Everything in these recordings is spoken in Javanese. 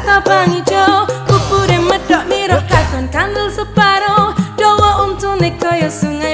kawat abang ijo Pupure medok mirok katon kandel separo. Dawa untune kaya sungai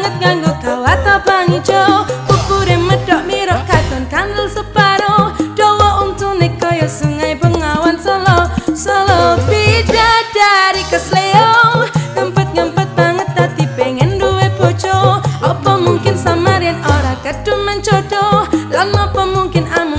banget nganggo kawat abang ijo Ukure medok mirok katon kandel separo. Dowo untune kaya sungai bengawan solo. Solo bida dari kesleo Ngempet-ngempet banget tadi pengen duwe bojo. Apa mungkin samarian ora kedumen jodoh? Lama apa mungkin aman